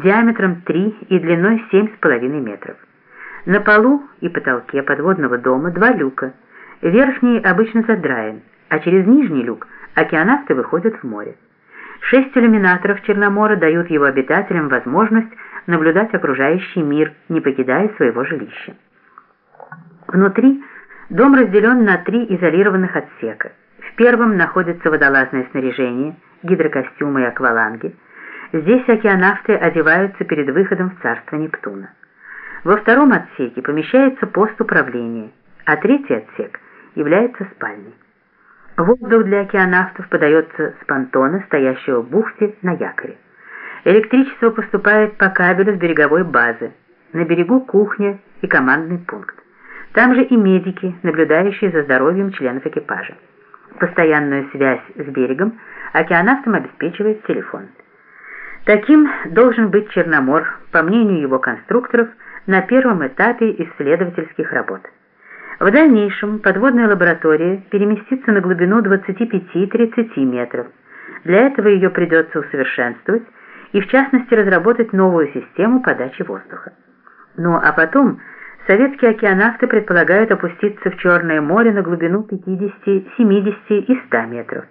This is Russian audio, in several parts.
диаметром 3 и длиной 7,5 метров. На полу и потолке подводного дома два люка. Верхний обычно задраен, а через нижний люк океанавты выходят в море. Шесть иллюминаторов Черномора дают его обитателям возможность наблюдать окружающий мир, не покидая своего жилища. Внутри дом разделен на три изолированных отсека. В первом находится водолазное снаряжение, гидрокостюмы и акваланги. Здесь океанавты одеваются перед выходом в царство Нептуна. Во втором отсеке помещается пост управления, а третий отсек является спальней. Воздух для океанавтов подается с понтона, стоящего в бухте на якоре. Электричество поступает по кабелю с береговой базы. На берегу кухня и командный пункт. Там же и медики, наблюдающие за здоровьем членов экипажа. Постоянную связь с берегом океанавтам обеспечивает телефон. Таким должен быть Черномор, по мнению его конструкторов, на первом этапе исследовательских работ. В дальнейшем подводная лаборатория переместится на глубину 25-30 метров. Для этого ее придется усовершенствовать и в частности разработать новую систему подачи воздуха. Ну а потом советские океанавты предполагают опуститься в Черное море на глубину 50, 70 и 100 метров.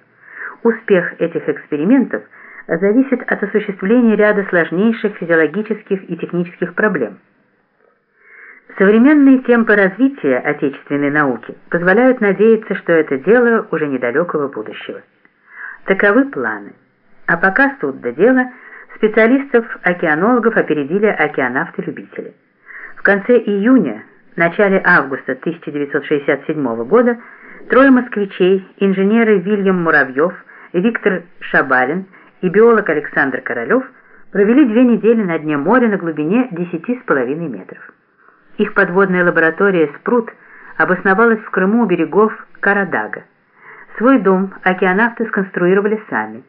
Успех этих экспериментов зависит от осуществления ряда сложнейших физиологических и технических проблем. Современные темпы развития отечественной науки позволяют надеяться, что это дело уже недалекого будущего. Таковы планы. А пока суд до дела, специалистов-океанологов опередили океанавты-любители. В конце июня, начале августа 1967 года трое москвичей, инженеры Вильям Муравьев, Виктор Шабалин и биолог Александр Королев провели две недели на дне моря на глубине 10,5 метров. Их подводная лаборатория «Спрут» обосновалась в Крыму у берегов Карадага. Свой дом океанавты сконструировали сами.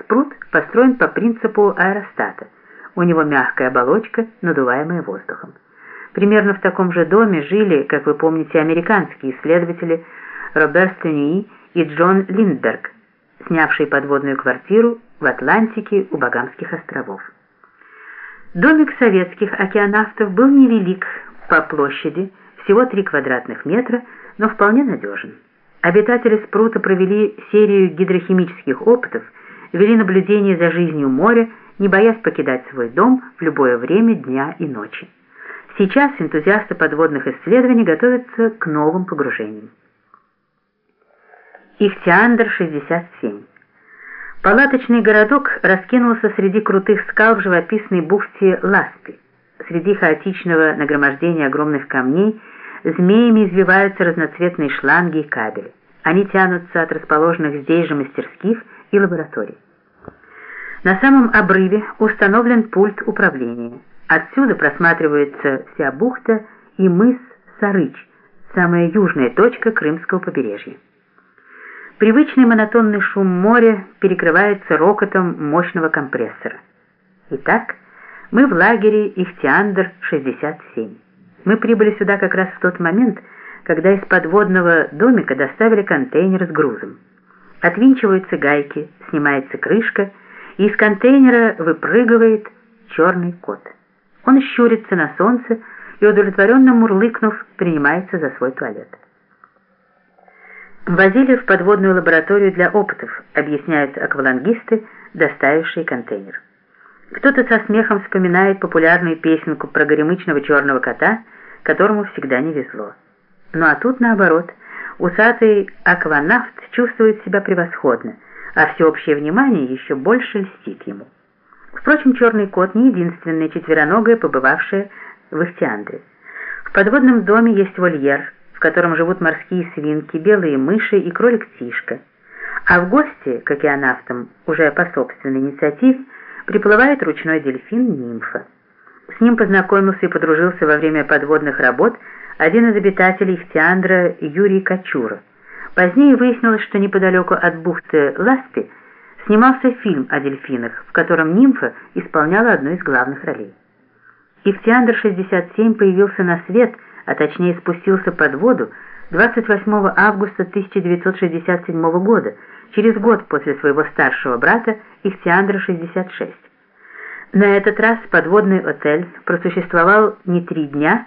Спрут построен по принципу аэростата. У него мягкая оболочка, надуваемая воздухом. Примерно в таком же доме жили, как вы помните, американские исследователи Роберт Стенюи и Джон Линдберг, снявшие подводную квартиру в Атлантике у Багамских островов. Домик советских океанавтов был невелик, по площади всего 3 квадратных метра, но вполне надежен. Обитатели спрута провели серию гидрохимических опытов, вели наблюдение за жизнью моря, не боясь покидать свой дом в любое время дня и ночи. Сейчас энтузиасты подводных исследований готовятся к новым погружениям. Ихтиандр-67 Палаточный городок раскинулся среди крутых скал в живописной бухте Ласпи. Среди хаотичного нагромождения огромных камней змеями извиваются разноцветные шланги и кабели. Они тянутся от расположенных здесь же мастерских и лабораторий. На самом обрыве установлен пульт управления. Отсюда просматривается вся бухта и мыс Сарыч, самая южная точка Крымского побережья. Привычный монотонный шум моря перекрывается рокотом мощного компрессора. Итак, мы в лагере Ихтиандр-67. Мы прибыли сюда как раз в тот момент, когда из подводного домика доставили контейнер с грузом. Отвинчиваются гайки, снимается крышка, и из контейнера выпрыгивает черный кот. Он щурится на солнце и, удовлетворенно мурлыкнув, принимается за свой туалет. Возили в подводную лабораторию для опытов, объясняют аквалангисты, доставившие контейнер. Кто-то со смехом вспоминает популярную песенку про горемычного черного кота, которому всегда не везло. Ну а тут наоборот, усатый акванавт чувствует себя превосходно, а всеобщее внимание еще больше льстит ему. Впрочем, черный кот не единственная четвероногая, побывавшая в Ихтиандре. В подводном доме есть вольер, в котором живут морские свинки, белые мыши и кролик-тишка. А в гости к океанавтам, уже по собственной инициативе, приплывает ручной дельфин «Нимфа». С ним познакомился и подружился во время подводных работ один из обитателей Ихтиандра Юрий Качура. Позднее выяснилось, что неподалеку от бухты Ласпи снимался фильм о дельфинах, в котором нимфа исполняла одну из главных ролей. Ихтиандр-67 появился на свет, а точнее спустился под воду 28 августа 1967 года, через год после своего старшего брата Ихтиандра-66. На этот раз подводный отель просуществовал не три дня,